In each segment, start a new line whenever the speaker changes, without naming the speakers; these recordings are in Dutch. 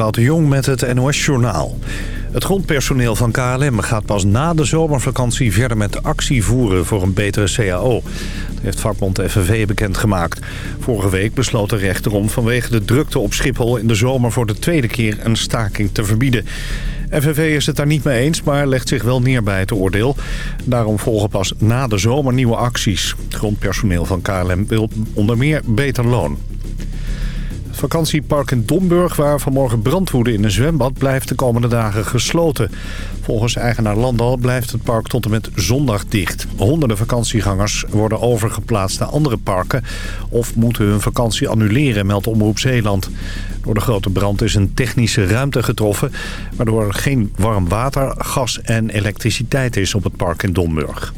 Ewout de Jong met het NOS-journaal. Het grondpersoneel van KLM gaat pas na de zomervakantie verder met actie voeren voor een betere CAO. Dat heeft vakbond FNV bekendgemaakt. Vorige week besloot de rechter om vanwege de drukte op Schiphol in de zomer voor de tweede keer een staking te verbieden. FNV is het daar niet mee eens, maar legt zich wel neer bij het oordeel. Daarom volgen pas na de zomer nieuwe acties. Het grondpersoneel van KLM wil onder meer beter loon. Vakantiepark in Domburg, waar vanmorgen brand woedde in een zwembad... blijft de komende dagen gesloten. Volgens eigenaar Landal blijft het park tot en met zondag dicht. Honderden vakantiegangers worden overgeplaatst naar andere parken... of moeten hun vakantie annuleren, meldt Omroep Zeeland. Door de grote brand is een technische ruimte getroffen... waardoor er geen warm water, gas en elektriciteit is op het park in Domburg.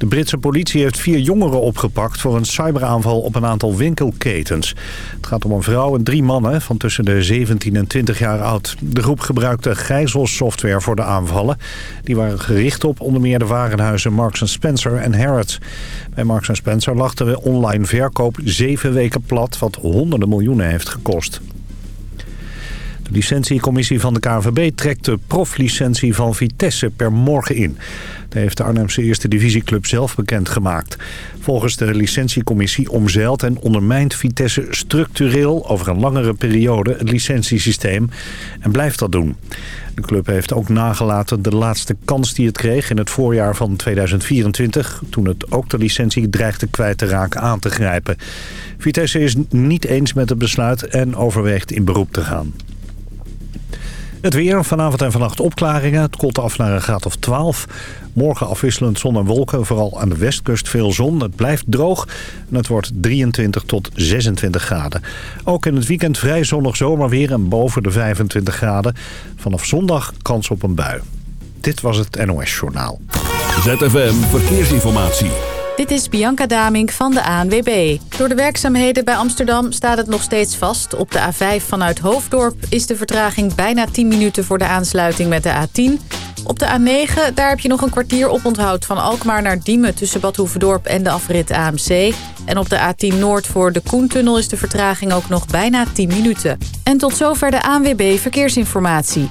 De Britse politie heeft vier jongeren opgepakt voor een cyberaanval op een aantal winkelketens. Het gaat om een vrouw en drie mannen van tussen de 17 en 20 jaar oud. De groep gebruikte gijzelsoftware voor de aanvallen. Die waren gericht op onder meer de warenhuizen Marks Spencer en Harrods. Bij Marks Spencer lag de online verkoop zeven weken plat, wat honderden miljoenen heeft gekost. De licentiecommissie van de KNVB trekt de proflicentie van Vitesse per morgen in. Dat heeft de Arnhemse Eerste Divisieclub zelf bekendgemaakt. Volgens de licentiecommissie omzeilt en ondermijnt Vitesse structureel over een langere periode het licentiesysteem en blijft dat doen. De club heeft ook nagelaten de laatste kans die het kreeg in het voorjaar van 2024... toen het ook de licentie dreigde kwijt te raken aan te grijpen. Vitesse is niet eens met het besluit en overweegt in beroep te gaan. Het weer, vanavond en vannacht opklaringen. Het koelt af naar een graad of 12. Morgen afwisselend zon en wolken, vooral aan de westkust veel zon. Het blijft droog en het wordt 23 tot 26 graden. Ook in het weekend vrij zonnig zomerweer en boven de 25 graden. Vanaf zondag kans op een bui. Dit was het NOS Journaal.
ZFM Verkeersinformatie.
Dit is Bianca Damink van de ANWB. Door de werkzaamheden bij Amsterdam staat het nog steeds vast. Op de A5 vanuit Hoofddorp is de vertraging bijna 10 minuten voor de aansluiting met de A10. Op de A9 daar heb je nog een kwartier op onthoud van Alkmaar naar Diemen... tussen Bad Hoeverdorp en de afrit AMC. En op de A10 Noord voor de Koentunnel is de vertraging ook nog bijna 10 minuten. En tot zover de ANWB Verkeersinformatie.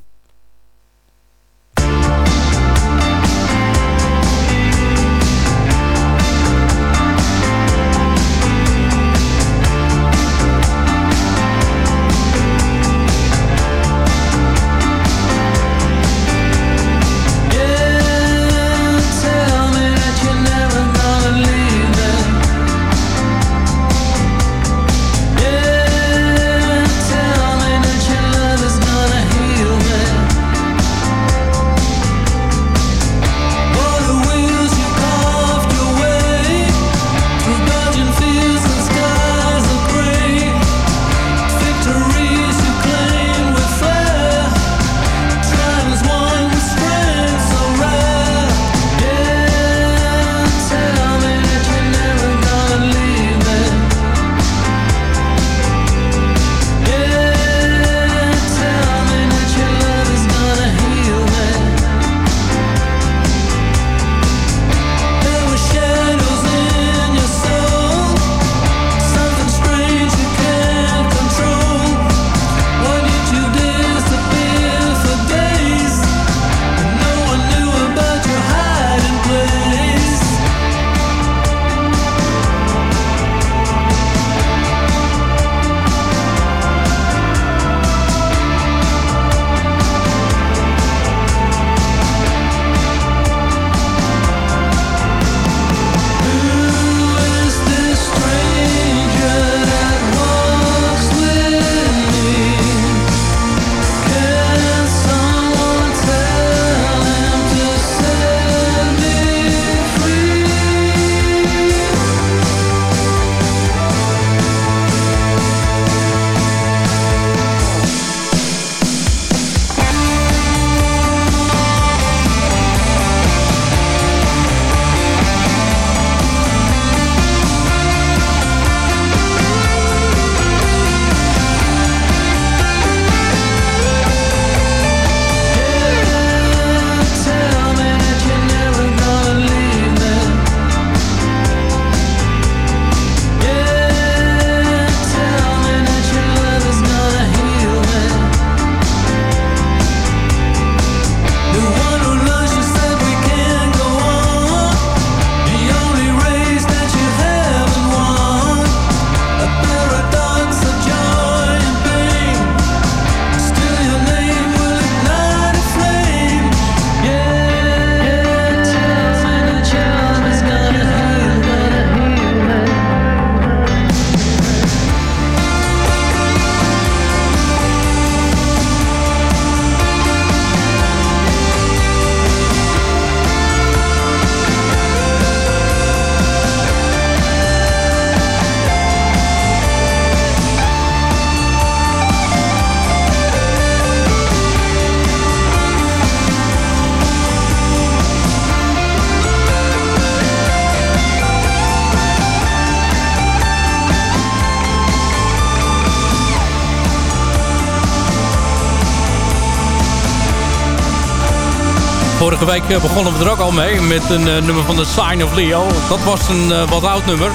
Vorige week begonnen we er ook al mee met een nummer van de Sign of Leo. Dat was een wat oud nummer.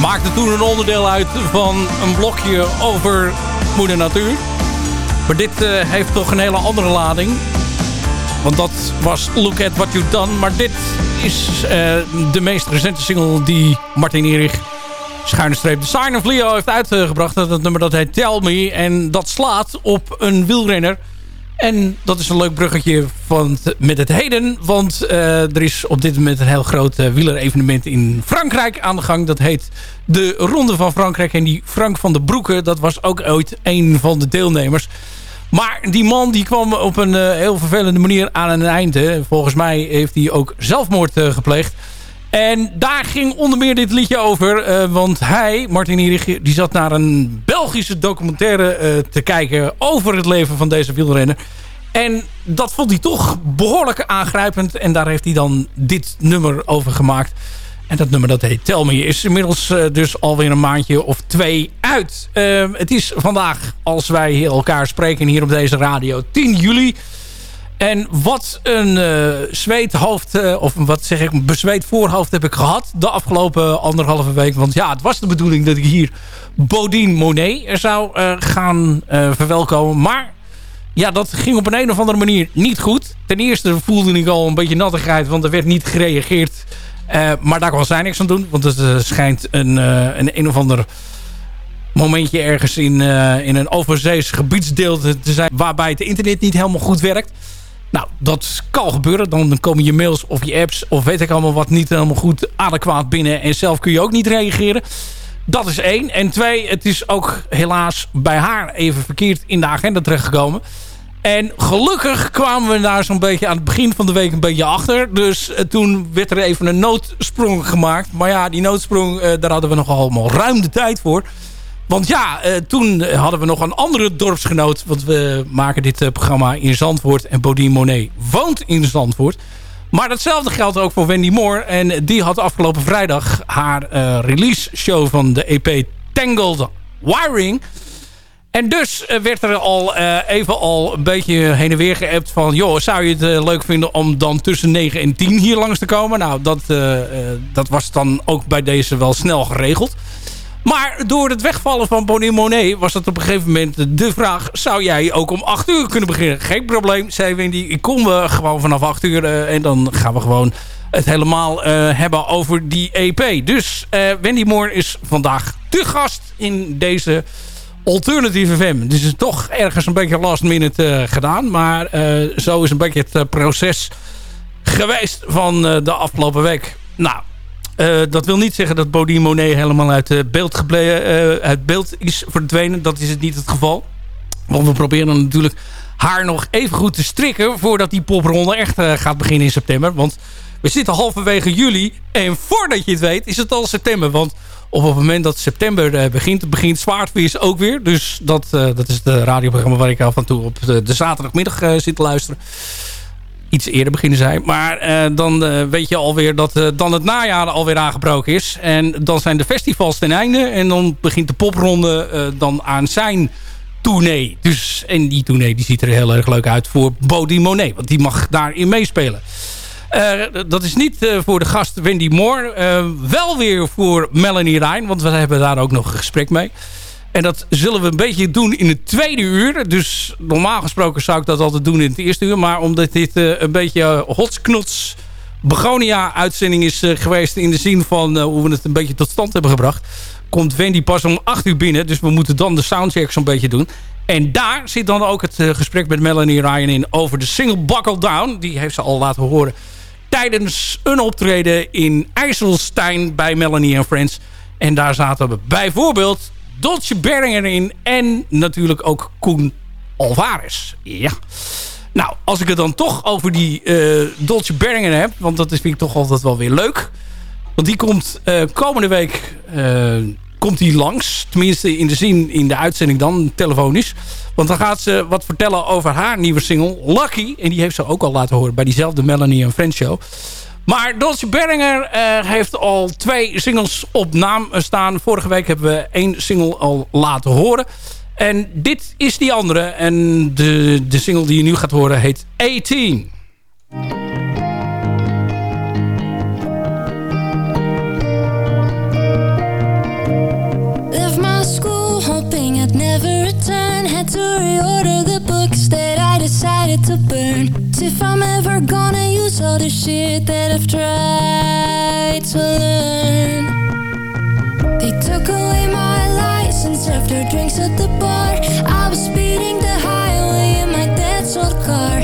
Maakte toen een onderdeel uit van een blokje over moeder natuur. Maar dit heeft toch een hele andere lading. Want dat was Look at What You've Done. Maar dit is de meest recente single die Martin Erich schuine streep de Sign of Leo heeft uitgebracht. Dat nummer dat heet Tell Me. En dat slaat op een wielrenner. En dat is een leuk bruggetje met het heden. Want uh, er is op dit moment een heel groot uh, wielerevenement in Frankrijk aan de gang. Dat heet de Ronde van Frankrijk. En die Frank van der Broeke, dat was ook ooit een van de deelnemers. Maar die man die kwam op een uh, heel vervelende manier aan een einde. Volgens mij heeft hij ook zelfmoord gepleegd. En daar ging onder meer dit liedje over. Want hij, Martin Hierich, die zat naar een Belgische documentaire te kijken... over het leven van deze wielrenner. En dat vond hij toch behoorlijk aangrijpend. En daar heeft hij dan dit nummer over gemaakt. En dat nummer dat heet Tell Me is inmiddels uh, dus alweer een maandje of twee uit. het is vandaag, als wij elkaar spreken hier op deze radio, 10 juli... En wat een uh, zweethoofd, uh, of wat zeg ik, bezweet voorhoofd heb ik gehad de afgelopen anderhalve week. Want ja, het was de bedoeling dat ik hier Bodine Monet zou gaan verwelkomen. Maar ja, dat ging op een, een of andere manier niet goed. Ten eerste voelde ik al een beetje nattigheid, want er werd niet gereageerd. maar daar kon zij niks aan doen, want het schijnt een, een een of ander momentje ergens in, in een overzees gebiedsdeel te zijn... waarbij het internet niet helemaal goed werkt. Nou, dat kan gebeuren. Dan komen je mails of je apps of weet ik allemaal wat niet helemaal goed adequaat binnen. En zelf kun je ook niet reageren. Dat is één. En twee, het is ook helaas bij haar even verkeerd in de agenda terechtgekomen. En gelukkig kwamen we daar zo'n beetje aan het begin van de week een beetje achter. Dus uh, toen werd er even een noodsprong gemaakt. Maar ja, die noodsprong, uh, daar hadden we nog allemaal ruim de tijd voor. Want ja, uh, toen hadden we nog een andere dorpsgenoot. Want we maken dit programma in Zandvoort. En Bodine Monet woont in Zandvoort. Maar datzelfde geldt ook voor Wendy Moore. En die had afgelopen vrijdag haar uh, release show van de EP Tangled Wiring. En dus werd er al even al een beetje heen en weer geappt van... joh, zou je het leuk vinden om dan tussen 9 en 10 hier langs te komen? Nou, dat, dat was dan ook bij deze wel snel geregeld. Maar door het wegvallen van Bonnie Monet was het op een gegeven moment de vraag... zou jij ook om 8 uur kunnen beginnen? Geen probleem, zei Wendy. Ik kom gewoon vanaf 8 uur en dan gaan we gewoon het helemaal hebben over die EP. Dus Wendy Moore is vandaag te gast in deze Alternative FM. Dus het is toch ergens een beetje last minute gedaan. Maar zo is een beetje het proces geweest van de afgelopen week. Nou, dat wil niet zeggen dat Bodie Monet helemaal uit, beeld, uh, uit beeld is verdwenen. Dat is het niet het geval. Want we proberen natuurlijk haar nog even goed te strikken... voordat die popronde echt gaat beginnen in september. Want we zitten halverwege juli. En voordat je het weet is het al september. Want op het moment dat september begint... begint Zwaardvis ook weer. Dus dat, dat is het radioprogramma waar ik af en toe op de, zaterdagmiddag zit te luisteren iets eerder beginnen zijn. Maar dan weet je alweer dat dan het najaar alweer aangebroken is. En dan zijn de festivals ten einde. En dan begint de popronde dan aan zijn tournee. Dus, en die tournee die ziet er heel erg leuk uit voor Bodie Monet. Want die mag daarin meespelen. Dat is niet voor de gast Wendy Moore. wel weer voor Melanie Rijn. Want we hebben daar ook nog een gesprek mee. En dat zullen we een beetje doen in het tweede uur. Dus normaal gesproken zou ik dat altijd doen in het eerste uur. Maar omdat dit een beetje hotsknots Begonia-uitzending is geweest... in de zin van hoe we het een beetje tot stand hebben gebracht... komt Wendy pas om 8 uur binnen. Dus we moeten dan de soundcheck zo'n beetje doen. En daar zit dan ook het gesprek met Melanie Ryan in... over de single Buckle Down. Die heeft ze al laten horen tijdens een optreden in IJsselstein bij Melanie Friends. En daar zaten we bijvoorbeeld Dolce Berringer in. En natuurlijk ook Koen Alvarez. Ja. Nou, als ik het dan toch over die uh, Dolce Berringer heb... want dat is, vind ik toch altijd wel weer leuk. Want die komt uh, komende week uh, komt die langs. Tenminste in de zin, in de uitzending dan, telefonisch. Want dan gaat ze wat vertellen over haar nieuwe single, Lucky. En die heeft ze ook al laten horen bij diezelfde Melanie en Friends show. Maar Dolce Berringer uh, heeft al twee singles op naam staan. Vorige week hebben we één single al laten horen. En dit is die andere. En de, de single die je nu gaat horen heet 18.
if I'm ever gonna use all the shit that I've tried to learn. They took away my license after drinks at the bar. I was speeding the highway in my dad's old car.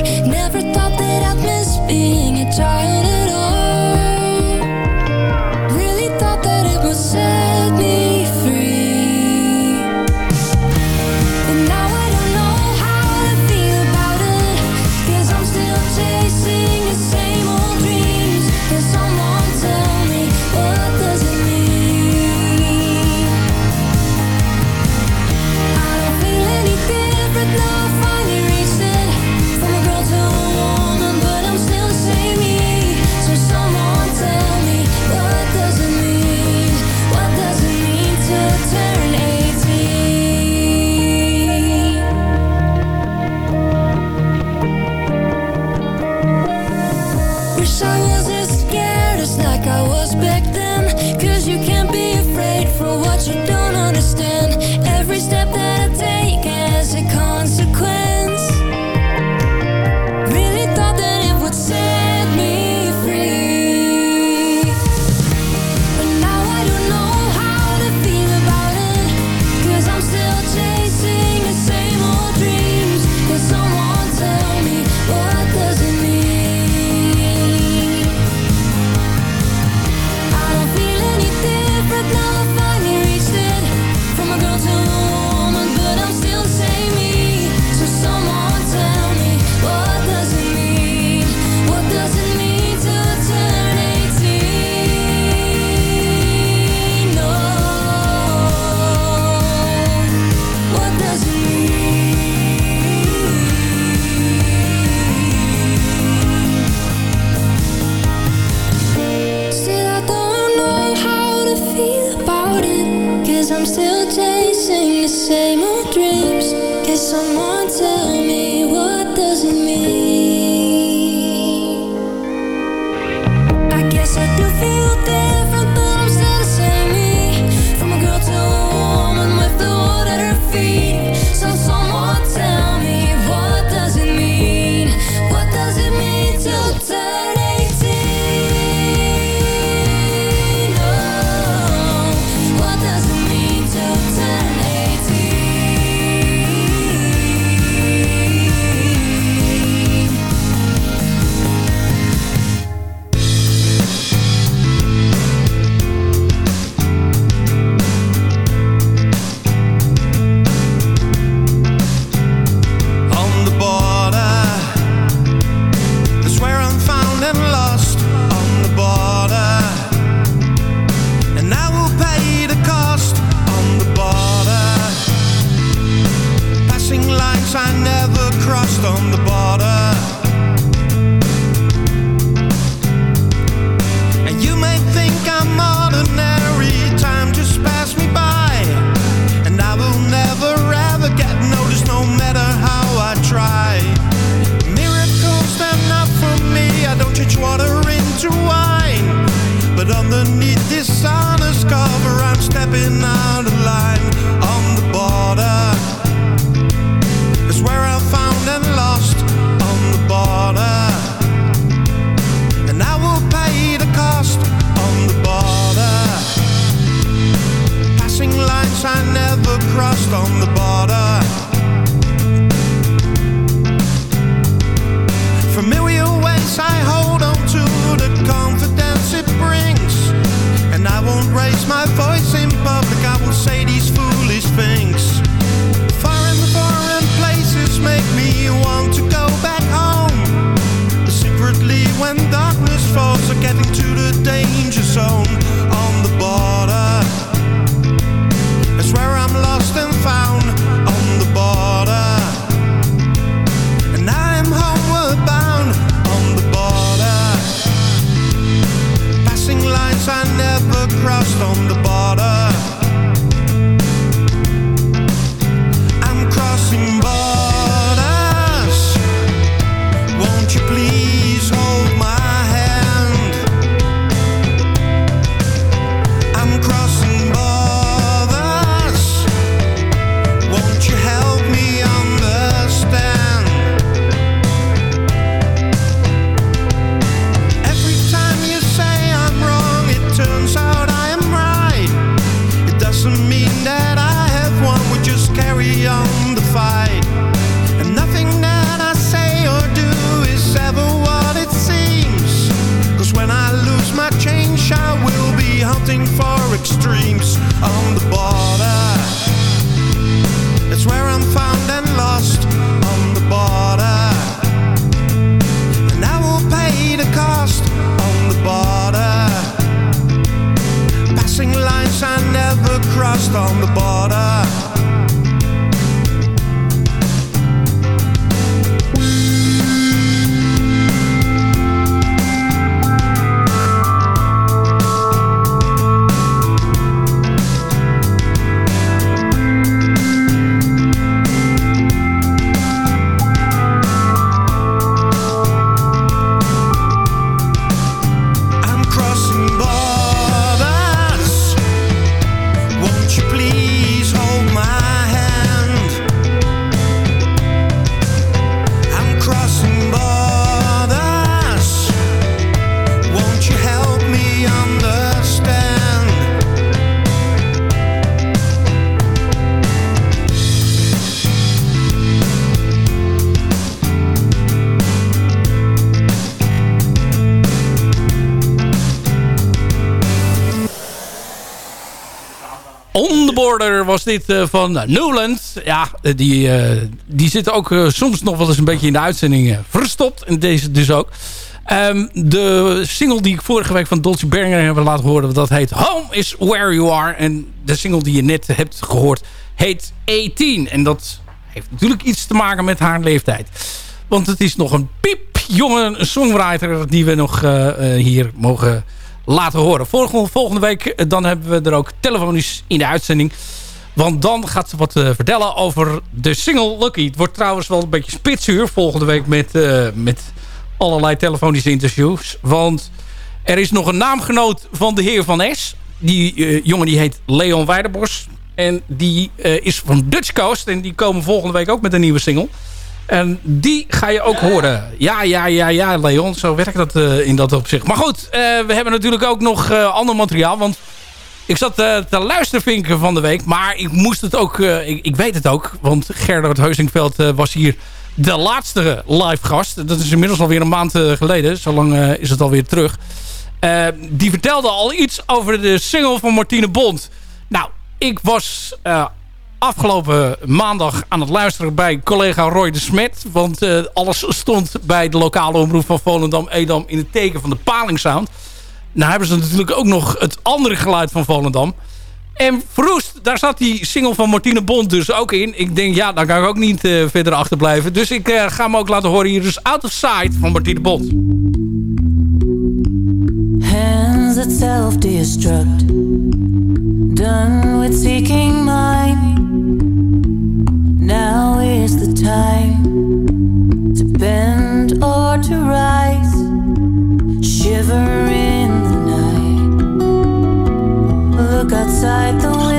Dit van Newland. Ja, die, die zit ook soms nog wel eens een beetje in de uitzending verstopt. En deze dus ook. Ehm, de single die ik vorige week van Dolce Berger heb laten horen... dat heet Home is Where You Are. En de single die je net hebt gehoord heet 18. En dat heeft natuurlijk iets te maken met haar leeftijd. Want het is nog een piepjonge songwriter... die we nog hier mogen laten horen. Volgende, volgende week eh, dan hebben we er ook telefonisch in de uitzending. Want dan gaat ze wat uh, vertellen over de single Lucky. Het wordt trouwens wel een beetje spitsuur volgende week met, uh, met allerlei telefonische interviews. Want er is nog een naamgenoot van de heer Van S. Die uh, jongen die heet Leon Weiderbos. En die is van Dutch Coast. En die komen volgende week ook met een nieuwe single. En die ga je ook horen. Ja, ja, ja, ja, Leon. Zo werkt dat in dat opzicht. Maar goed, we hebben natuurlijk ook nog ander materiaal. Want ik zat te luisteren van de week. Maar ik moest het ook... Ik, ik, weet het ook. Want Gerard Heusingveld was hier de laatste live gast. Dat is inmiddels alweer een maand geleden. Zo lang is het alweer terug. die vertelde al iets over de single van Martine Bond. Nou, ik was afgelopen maandag aan het luisteren bij collega Roy de Smet. Want uh, alles stond bij de lokale omroep van Volendam-Edam in het teken van de palingsound. Nou hebben ze natuurlijk ook nog het andere geluid van Volendam. En Vroest, daar zat die single van Martine Bond dus ook in. Ik denk, ja, daar kan ik ook niet uh, verder achterblijven. Dus ik uh, ga hem ook laten horen hier. Dus Out of Sight van Martine Bond. Hands that self-destruct Done with seeking mine Now is the time to bend or to rise. Shiver outside the window,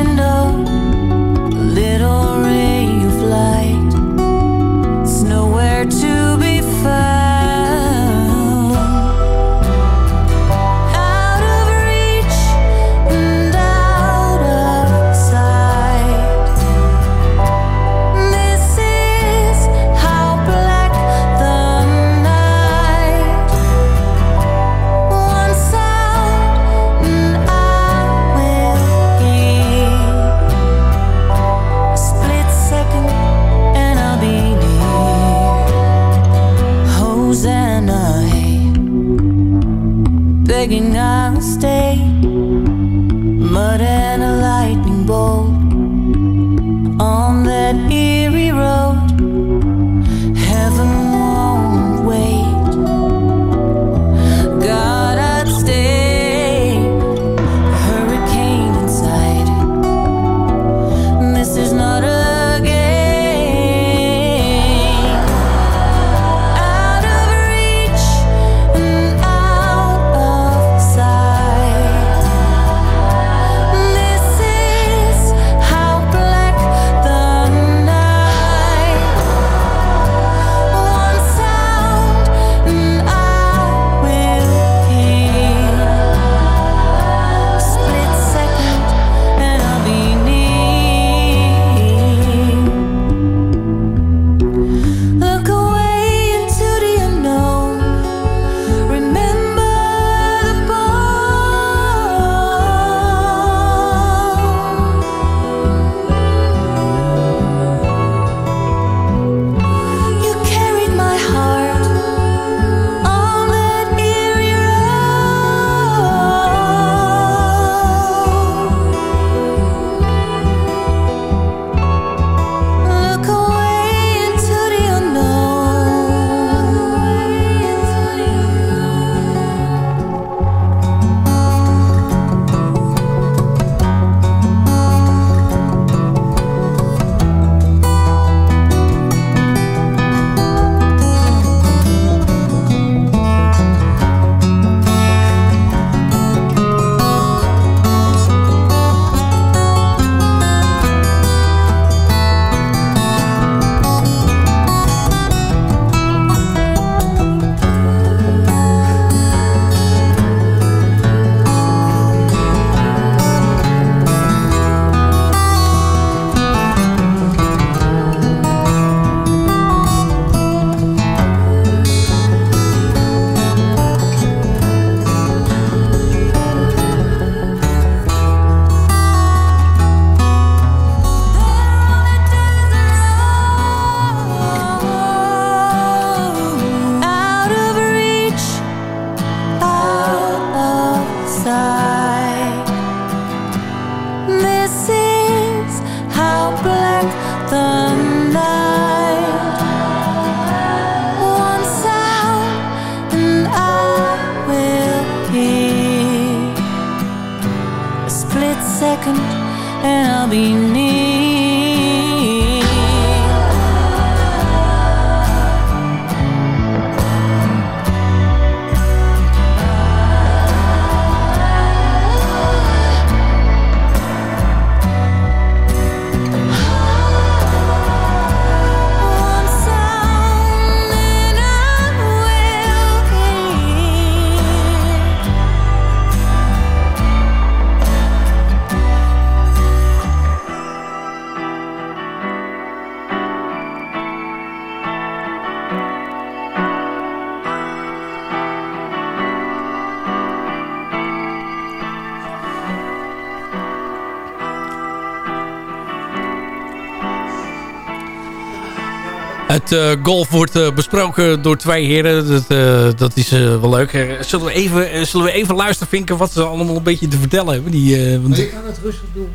Het eh, golf wordt eh, besproken door twee heren. Dat, eh, dat is wel leuk. Zullen, we even, zullen we even luisteren, Vinken, wat ze allemaal een beetje te vertellen hebben? Die, want-
je kan het rustig doen.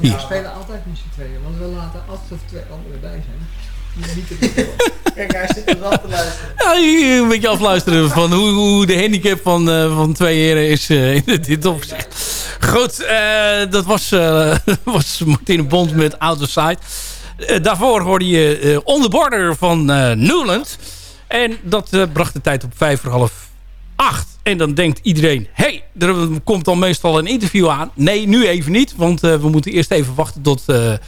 We spelen altijd met z'n tweeën, want we laten altijd of twee anderen bij zijn. Kijk, hij zit er wel te luisteren.
Ja, een beetje afluisteren van hoe, hoe de handicap van, van twee heren is in dit opzicht. Goed, dat was, was Martine Bond met Out of Sight. Eh, daarvoor hoorde je eh, On the Border van eh, Newland. En dat eh, bracht de tijd op vijf voor half acht. En dan denkt iedereen, hey, er komt dan meestal een interview aan. Nee, nu even niet, want eh, we moeten eerst even wachten tot eh, eh,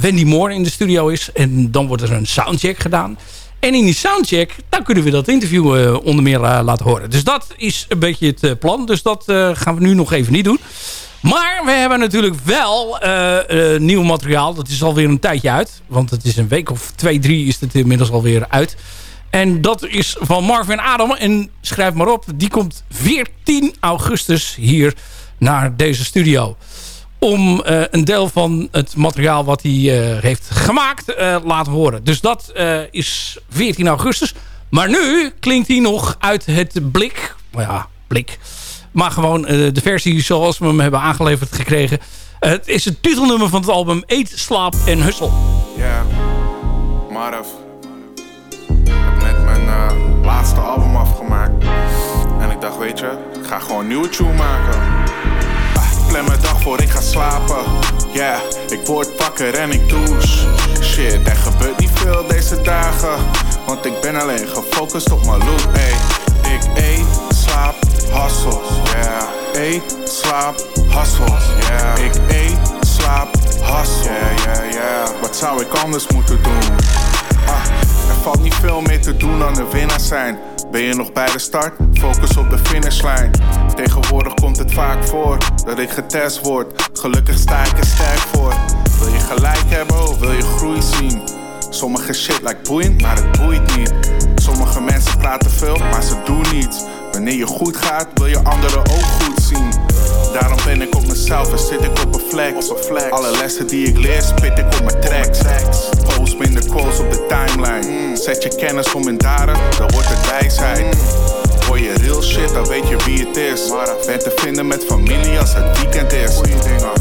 Wendy Moore in de studio is. En dan wordt er een soundcheck gedaan. En in die soundcheck, dan kunnen we dat interview eh, onder meer eh, laten horen. Dus dat is een beetje het eh, plan. Dus dat eh, gaan we nu nog even niet doen. Maar we hebben natuurlijk wel eh, eh, nieuw materiaal. Dat is alweer een tijdje uit. Want het is een week of twee, drie is het inmiddels alweer uit. En dat is van Marvin Adam. En schrijf maar op, die komt 14 augustus hier naar deze studio. Om eh, een deel van het materiaal wat hij heeft gemaakt laten horen. Dus dat is 14 augustus. Maar nu klinkt hij nog uit het blik. Nou ja, blik. Maar gewoon eh, de versie zoals we hem hebben aangeleverd gekregen. Eh, het is het titelnummer van het album Eet, Slaap en Hustle.
Ja, Marv. Ik heb net mijn eh, laatste album afgemaakt. En ik dacht, weet je, ik ga gewoon een nieuwe tune maken. Ah, ik plan mijn dag voor ik ga slapen. Ja, ik word wakker en ik douche. Shit, er gebeurt niet veel deze dagen. Want ik ben alleen gefocust op mijn loot. Ey, ik eet, slaap, hustle. Ja, eet, slaap, hustle. Ja, ik eet, slaap, hustle. Ja, ja, ja. Wat zou ik anders moeten doen? Ah, er valt niet veel meer te doen dan een winnaar zijn. Ben je nog bij de start? Focus op de finishlijn. Tegenwoordig komt het vaak voor dat ik getest word. Gelukkig sta ik er sterk voor. Wil je gelijk hebben of wil je groei zien? Sommige shit lijkt boeiend, maar het boeit niet. Sommige mensen praten veel, maar ze doen niets. Wanneer je goed gaat, wil je anderen ook goed zien. Daarom ben ik op mezelf en zit ik op een flex. Alle lessen die ik leer, spit ik op mijn tracks. Post minder quotes op de timeline. Zet je kennis om in daden, dan wordt het wijsheid. Hoor je real shit, dan weet je wie het is. Ben te vinden met familie als het weekend is.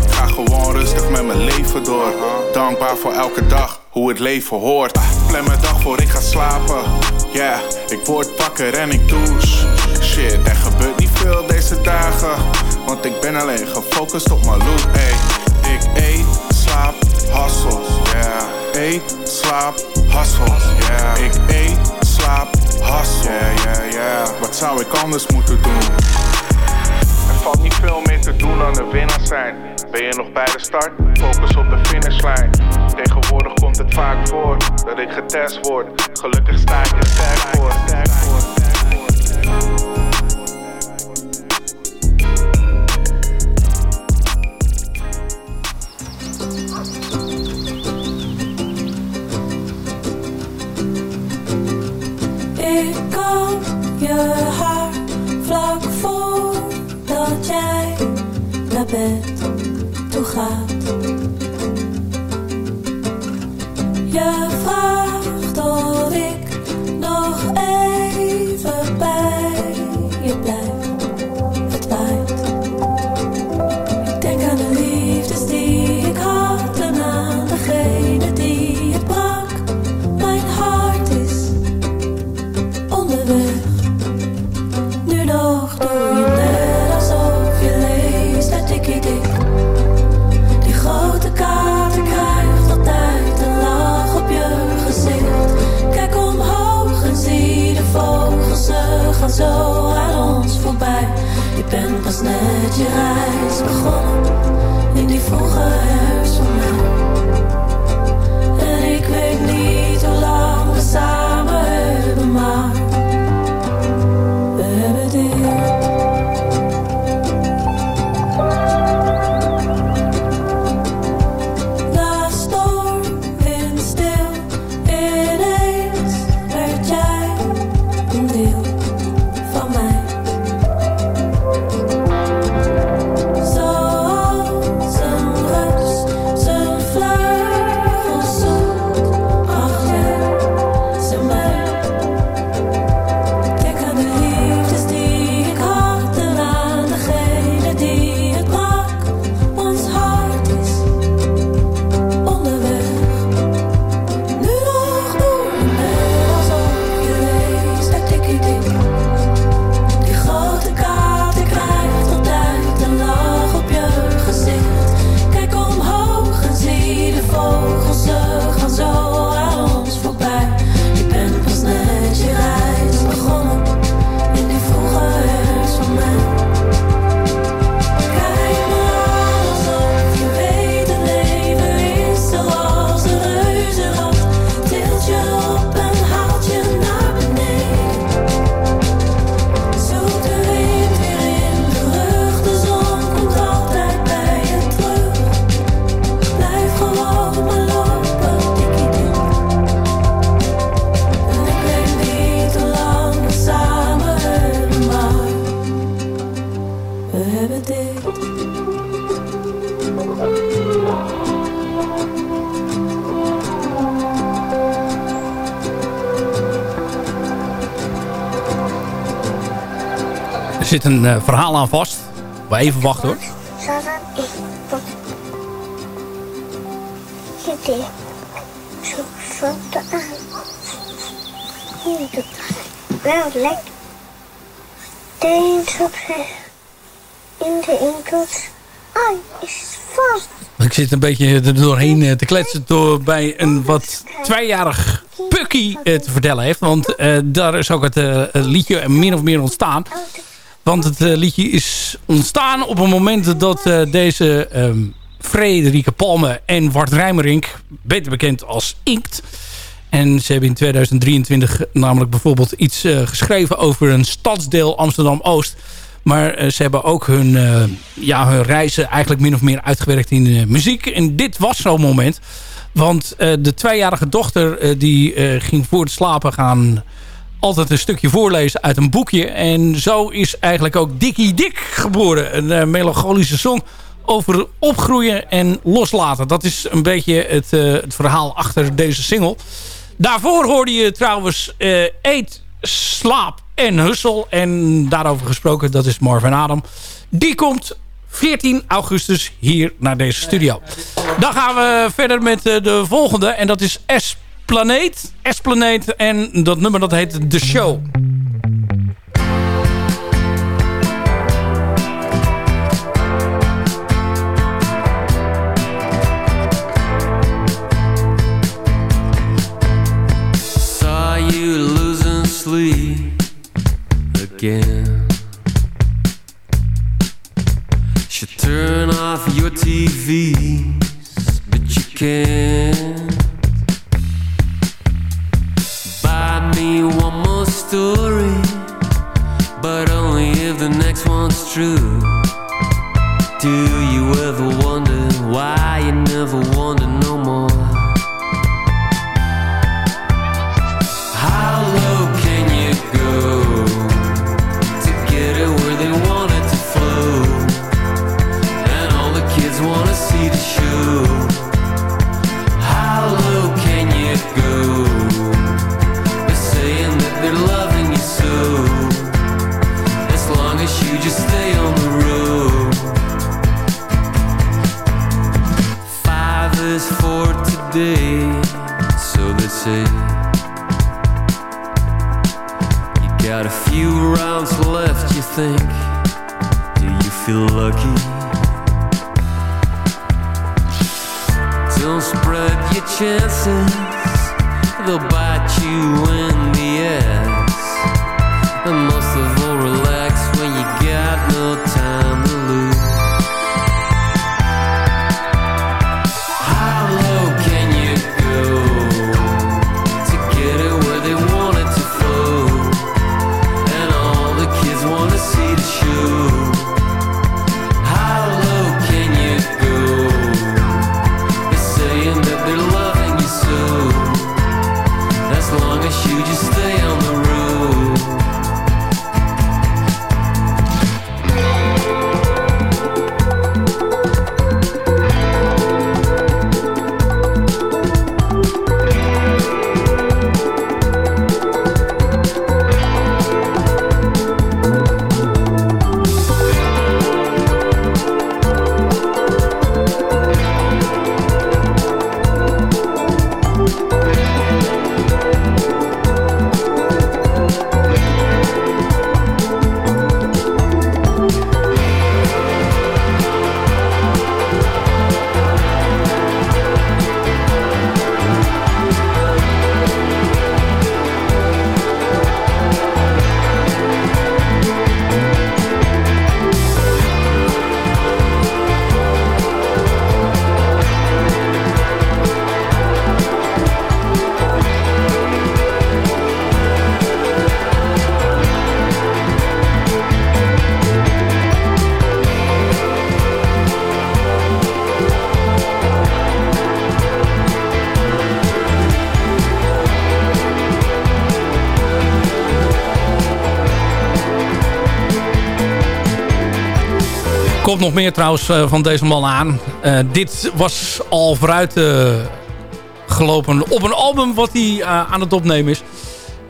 Ga gewoon rustig met mijn leven door. Dankbaar voor elke dag, hoe het leven hoort. Plan mijn dag voor ik ga slapen. Ja, ik word wakker en ik douche. Shit, er gebeurt niet veel deze dagen. Want ik ben alleen gefocust op mijn loot. Ik eet, slaap, hustle. Ja, eet, slaap, hustle. Ja, ik eet, slaap, hustle. Ja, ja, ja. Wat zou ik anders moeten doen? Er valt niet veel meer te doen dan een winnaar zijn. Ben je nog bij de start? Focus op de finishlijn. Tegenwoordig komt het vaak voor dat ik getest word. Gelukkig sta ik er sterk voor. Sterk voor.
Ik kan je haar vlak voordat jij naar bed toe gaat.
Zit een eh, verhaal aan vast. Maar even wachten hoor.
Wel lekker. Deens op in de. Ai, is vast.
Ik zit een beetje er doorheen eh, te kletsen door bij een wat tweejarig Pucky eh, te vertellen heeft. Want daar is ook het het liedje min of meer ontstaan. Want het eh, liedje is ontstaan op een moment dat eh, deze ehm Frederike Palme en Wart Rijmerink, beter bekend als Inkt... En ze hebben in 2023 namelijk bijvoorbeeld iets eh, geschreven over een stadsdeel Amsterdam-Oost. Maar ze hebben ook hun, ja, hun reizen eigenlijk min of meer uitgewerkt in muziek. En dit was zo'n moment. Want de tweejarige dochter die ging voor het slapen gaan altijd een stukje voorlezen uit een boekje. En zo is eigenlijk ook Dikkie Dik geboren. Een eh, melancholische song over opgroeien en loslaten. Dat is een beetje het, eh, het verhaal achter deze single. Daarvoor hoorde je trouwens eh, Eet, Slaap en Hussel. En daarover gesproken, dat is Marvin Adam. Die komt 14 augustus hier naar deze studio. Dan gaan we verder met de volgende. En dat is S-Planeet. S-Planeet en dat nummer dat heet The Show.
Again. Should turn off your TVs, but you can't. Me one more story, but only if the next one's true. Do you ever wonder why you never wonder no more?
Komt nog meer trouwens eh, van deze man aan. Eh, dit was al vooruit eh, gelopen op een album wat hij aan het opnemen is.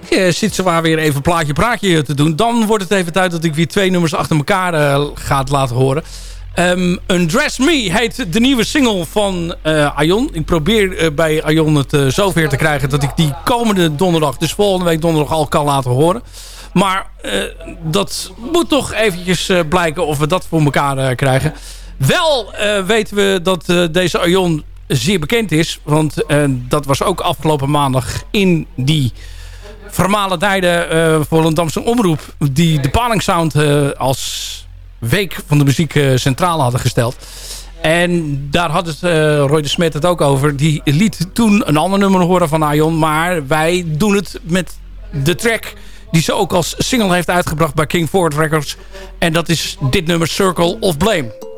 uh, zit ze waar weer even plaatje praatje te doen. Dan wordt het even tijd dat ik weer twee nummers achter elkaar uh, ga laten horen. Um, Undress Me heet de nieuwe single van uh. Ik probeer bij Aion het zover te krijgen dat ik die komende donderdag, dus volgende week donderdag al kan laten horen. Maar dat moet toch eventjes blijken of we dat voor elkaar krijgen. Wel weten we dat deze Aion zeer bekend is. Want dat was ook afgelopen maandag in die vermalendijde uh, Volendamse omroep... die de Palingsound uh, als week van de muziek uh, centraal hadden gesteld. En daar had het Roy de Smet het ook over. Die liet toen een ander nummer horen van Aion. Maar wij doen het met de track die ze ook als single heeft uitgebracht bij King Ford Records. En dat is dit nummer Circle of Blame.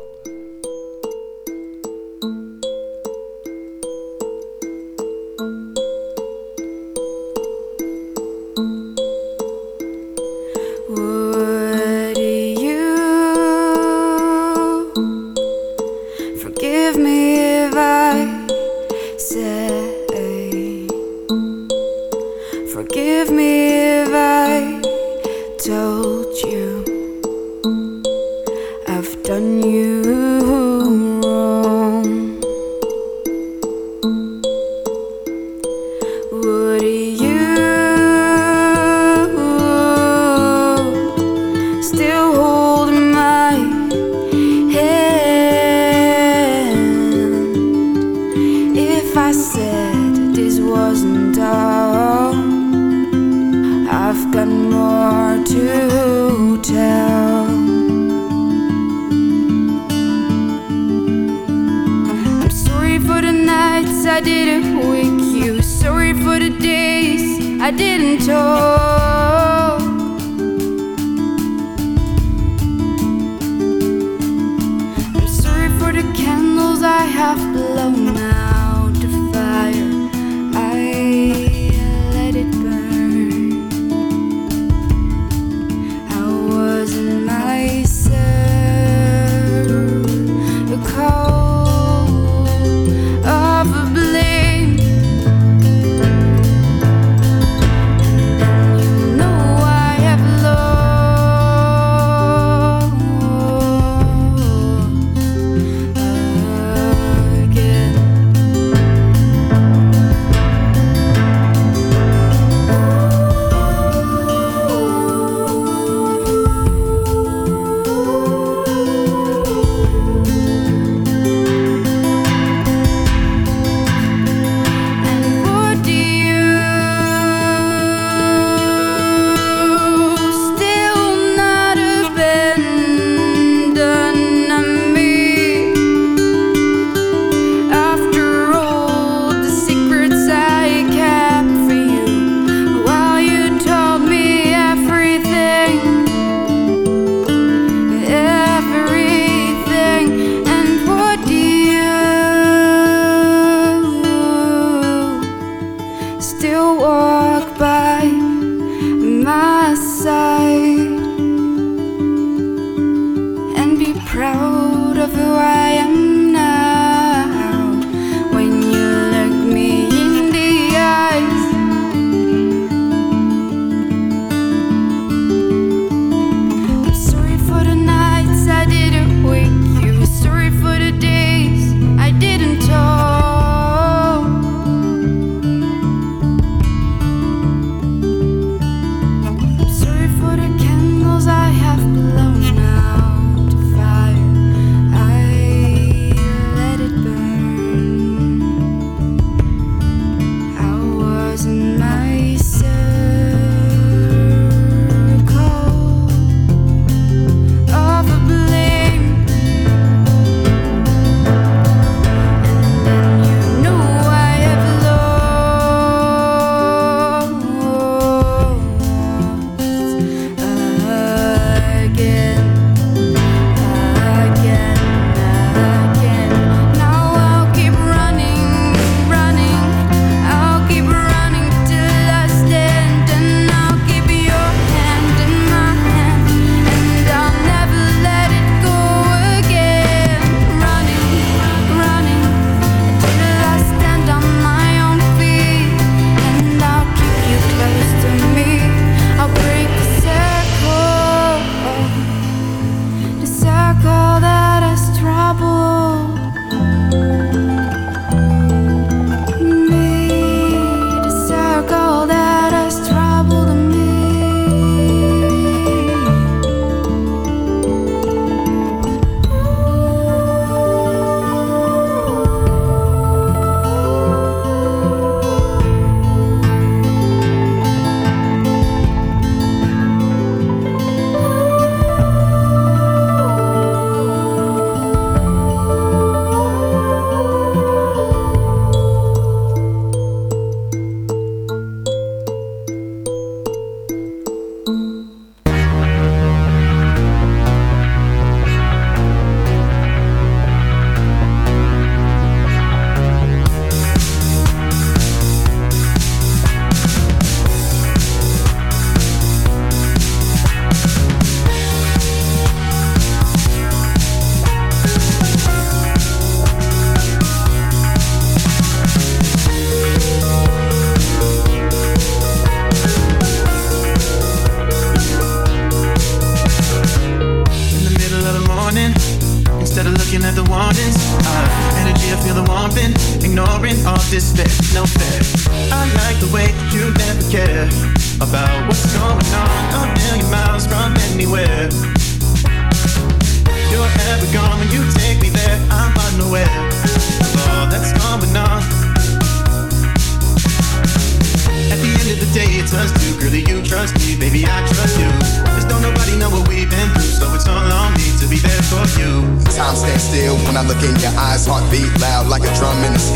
told you I've done you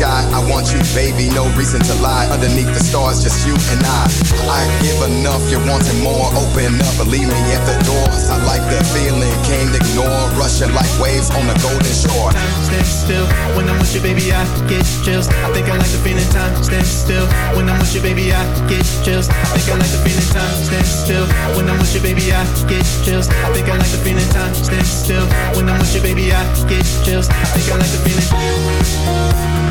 sky. I want you, baby, no reason to lie. Underneath the stars, just you and I. I give enough, you're wanting more. Open up, believe me at the doors. I like the feeling, can't ignore. Rushing like waves on the golden shore.
Time stands still when I'm with you, baby. I get chills. I think I like the feeling. Time stands still when I'm with you, baby. I get chills. I think I like the feeling. Time stands still when I'm with you, baby. I get chills. I think I like the feeling. Time stands still when I'm with you, baby. I get chills. I think I like the feeling.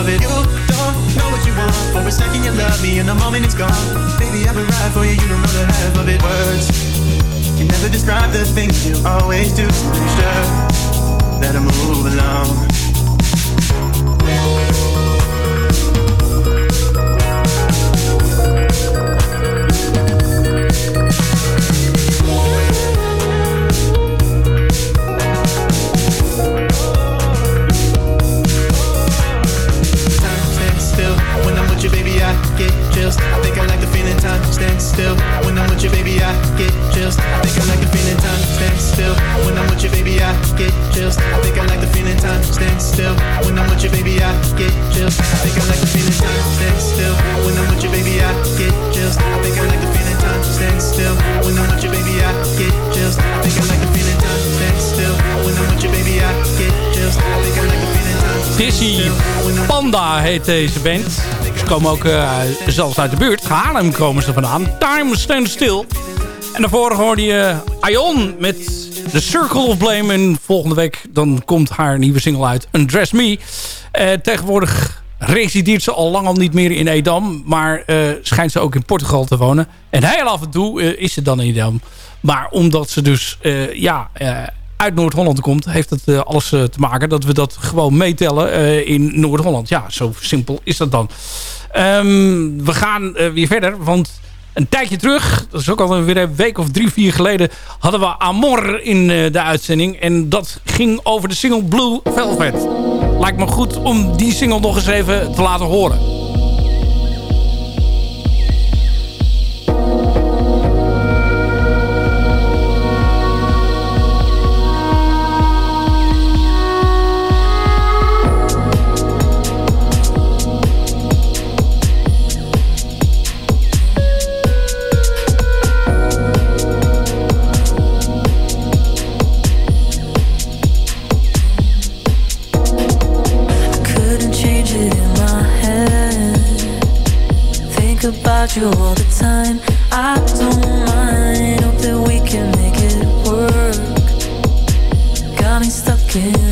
of it. You don't know what you want. For a second you love me, and the moment it's gone. Baby, I would ride for you, you don't know the half of it. Words can never describe the things you always do. Make sure that I move along. Chills. I think I like the feeling. Time stands still when I'm with you, baby. I get chills. I think I like the feeling. Time stands still when I'm with you, baby. I get chills. I think I like the feeling. Time stands still when I'm with you, baby. I get chills. I think I like the feeling. Time stands still when I'm with you, baby. I get chills. I think I like the feeling. Time stands still when I'm with you, baby. I get chills. I think I like the feeling. Time stands still when I'm with you, baby. I get chills. I think I like the feeling. Time
Dizzy Panda heet deze band. Komen ook eh, zelfs uit de buurt. Haarlem komen ze vandaan. Time Stand Still. En daarvoor hoorde je Ion met The Circle of Blame. En volgende week dan komt haar nieuwe single uit, Undress Me. Eh, tegenwoordig resideert ze al lang al niet meer in Edam. Maar eh, schijnt ze ook in Portugal te wonen. En heel af en toe is ze dan in Edam. Maar omdat ze dus ja, uit Noord-Holland komt... heeft het alles te maken dat we dat gewoon meetellen in Noord-Holland. Ja, zo simpel is dat dan. Ehm, we gaan eh, weer verder, want een tijdje terug... dat is ook alweer een week of drie, vier geleden... hadden we Amor in eh, de uitzending. En dat ging over de single Blue Velvet. Lijkt me goed om die single nog eens even te laten horen.
About you all the time. I don't mind. Hope that we can make it work. Got me stuck in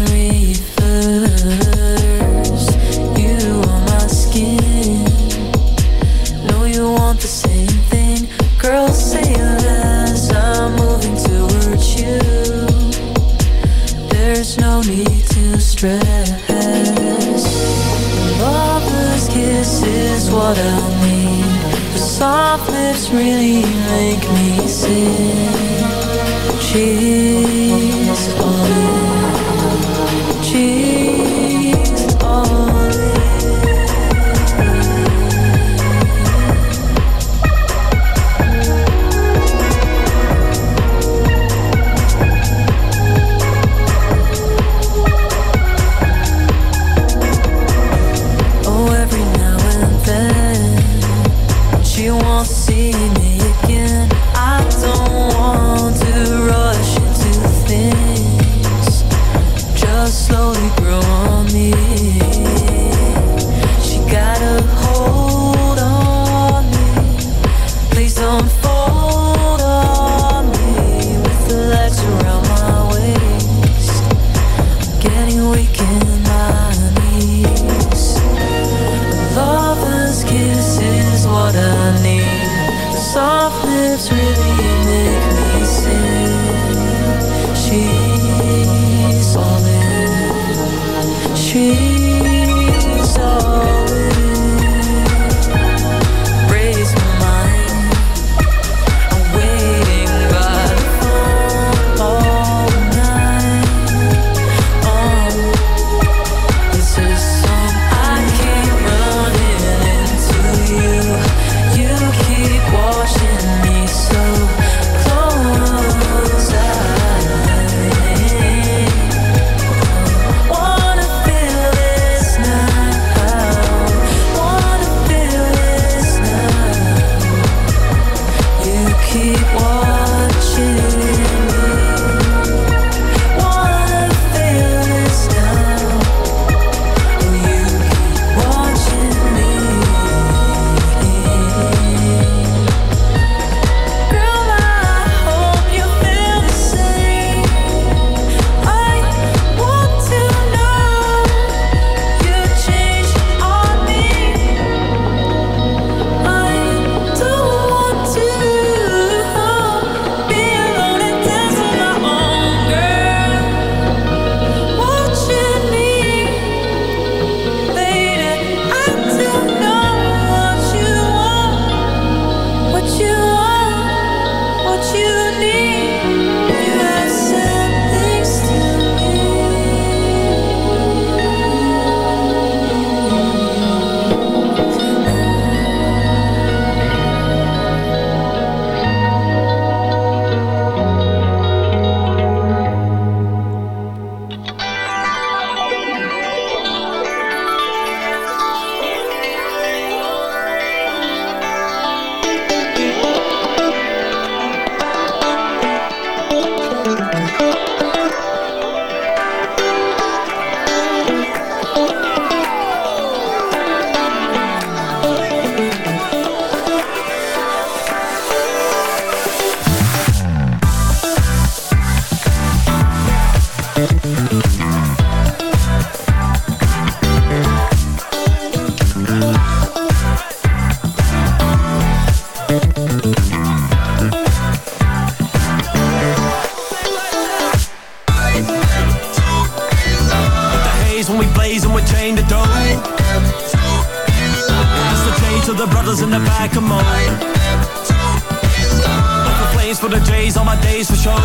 Like flames for the J's on my days for show. For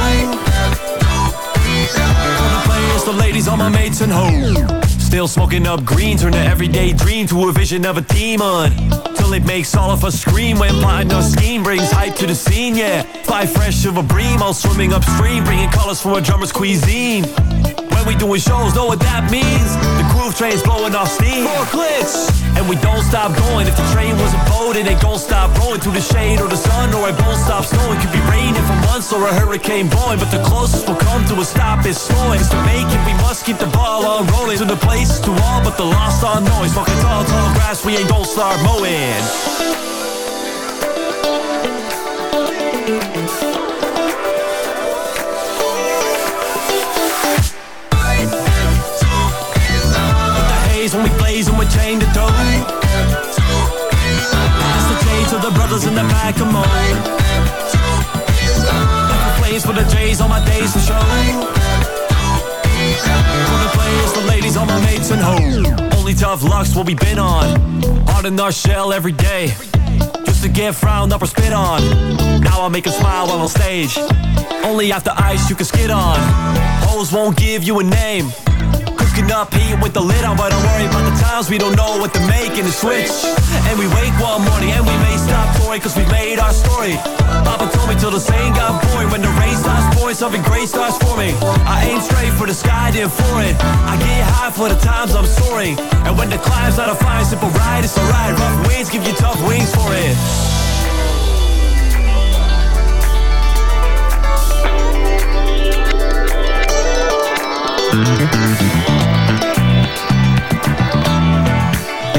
the players, the ladies, all my mates and hoes. Still smoking up green, turn an everyday dream to a vision of a demon. Till it makes all of us scream when plotting our scheme brings hype to the scene, yeah. Fly fresh of a bream, all swimming upstream, bringing colors from a drummer's cuisine. When we doing shows, know what that means. The groove train's blowing off steam. Four clicks, and we don't stop going. If the train was a boat, it ain't gon' stop rolling through the shade or the sun, or it won't stop snowing. Could be raining for months or a hurricane blowing, but the closest we'll come to a stop is slowing. 'Cause to make it, we must keep the ball on rolling. To the places to all, but the lost on noise. Walking tall, tall grass, we ain't gon' start mowing. The when we blaze and we're chained to dough. Pass the J to the brothers in the back, come on. The flames for the J's on my days for show. For the players, the ladies, all my mates and hoes. Only tough lucks what we been on. Hard in our shell every day. Just to get frowned up or spit on. Now I make a smile while on stage. Only after ice you can skid on. Hoes won't give you a name. Cooking up heat with the lid on, but don't worry about the times we don't know what to make in the switch. And we wake one morning and we may stop touring cause we made our story. Papa told me till the saying got boring. When the rain starts pouring, something great starts forming. I aim straight for the sky, then for it. I get high for the times I'm soaring. And when the climb's not a fine, simple ride, it's alright. Rough winds give you tough wings for it. brothers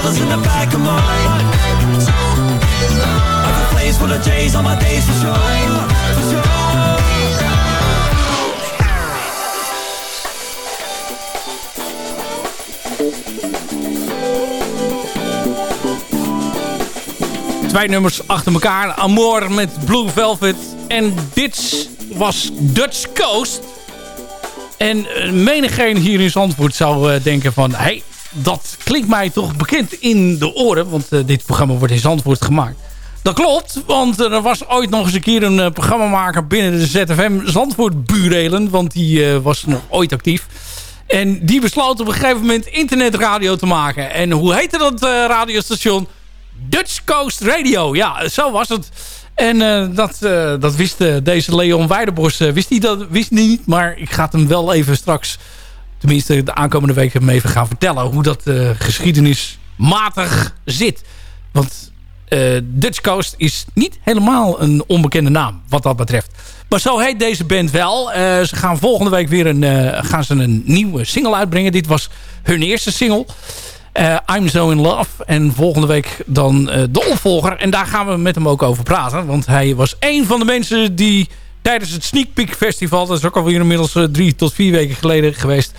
Brothers in the back of mine. With flames for the J's on my days for sure. For sure.
Twee nummers achter elkaar. Amor met Blue Velvet. En dit was Dutch Coast. En uh, menigeen hier in Zandvoort zou uh, denken van... Hey, dat klinkt mij toch bekend in de oren. Want uh, dit programma wordt in Zandvoort gemaakt. Dat klopt, want er was ooit nog eens een keer een programmamaker binnen de ZFM Zandvoort Burelen. Want die was nog ooit actief. En die besloot op een gegeven moment internetradio te maken. En hoe heette dat radiostation? Dutch Coast Radio. Ja, zo was het. En uh, dat, uh, dat wist uh, deze Leon Weiderbos wist, hij dat, wist niet. Maar ik ga het hem wel even straks, tenminste de aankomende week, hem even gaan vertellen. Hoe dat geschiedenismatig zit. Want Dutch Coast is niet helemaal een onbekende naam wat dat betreft. Maar zo heet deze band wel. ze gaan volgende week weer een, gaan ze een nieuwe single uitbrengen. Dit was hun eerste single. I'm So In Love. En volgende week dan de opvolger. En daar gaan we met hem ook over praten. Want hij was een van de mensen die tijdens het Sneak Peek Festival... dat is ook alweer inmiddels uh, drie tot vier weken geleden geweest...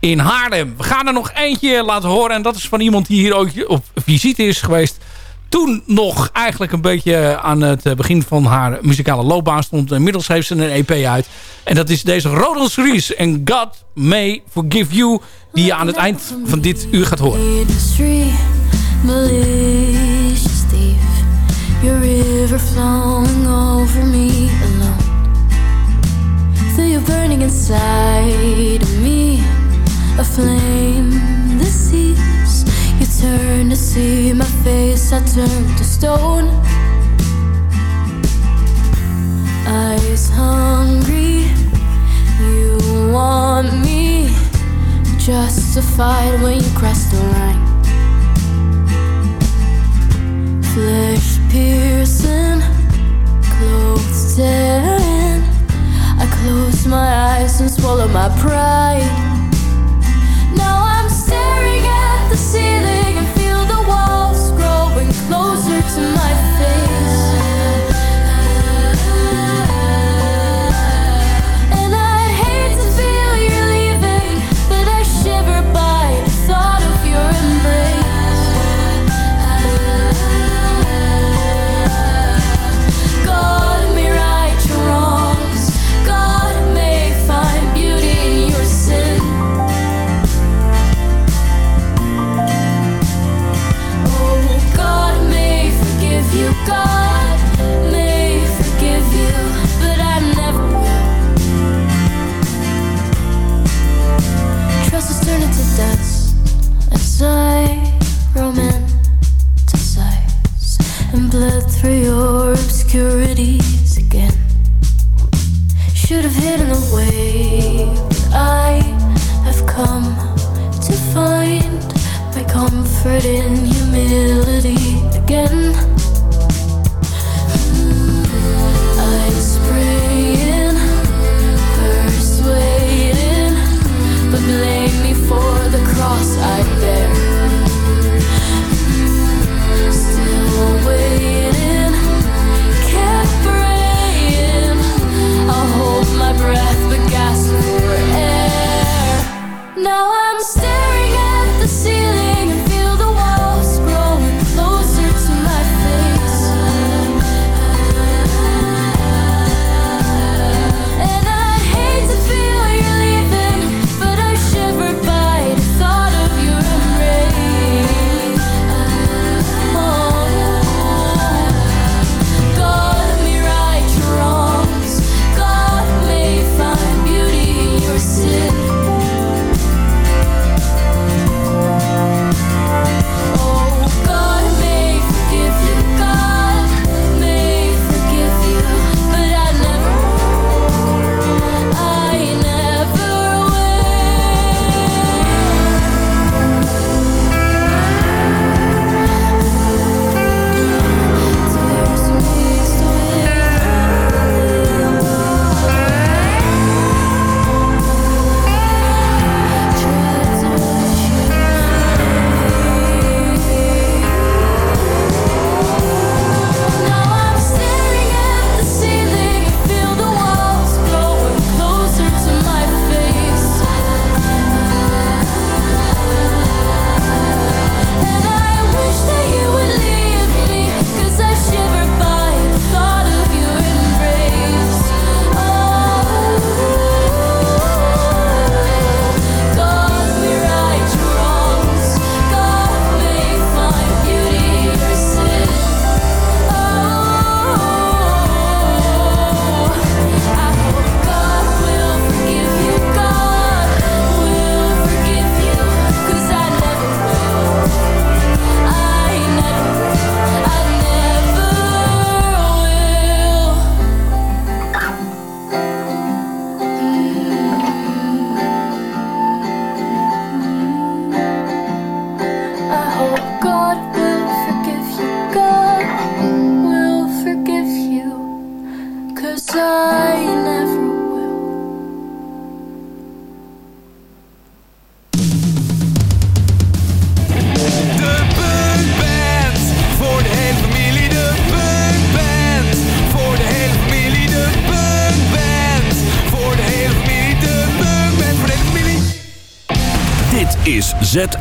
in Haarlem. We gaan er nog eentje laten horen. En dat is van iemand die hier ook op visite is geweest toen nog eigenlijk een beetje aan het begin van haar muzikale loopbaan stond. Inmiddels heeft ze een EP uit. En dat is deze Rodel Series. En God May Forgive You. Die je aan het eind van dit uur gaat horen. Your river flowing over me alone Feel you burning inside of me. A flame that sees You turn to see my face I turn to stone. Eyes hungry You want me. Justified when you cross the line. Flesh piercing Clothes tearing I close my eyes and swallow my pride. Now I'm staring at the ceiling And feel the walls growing closer to my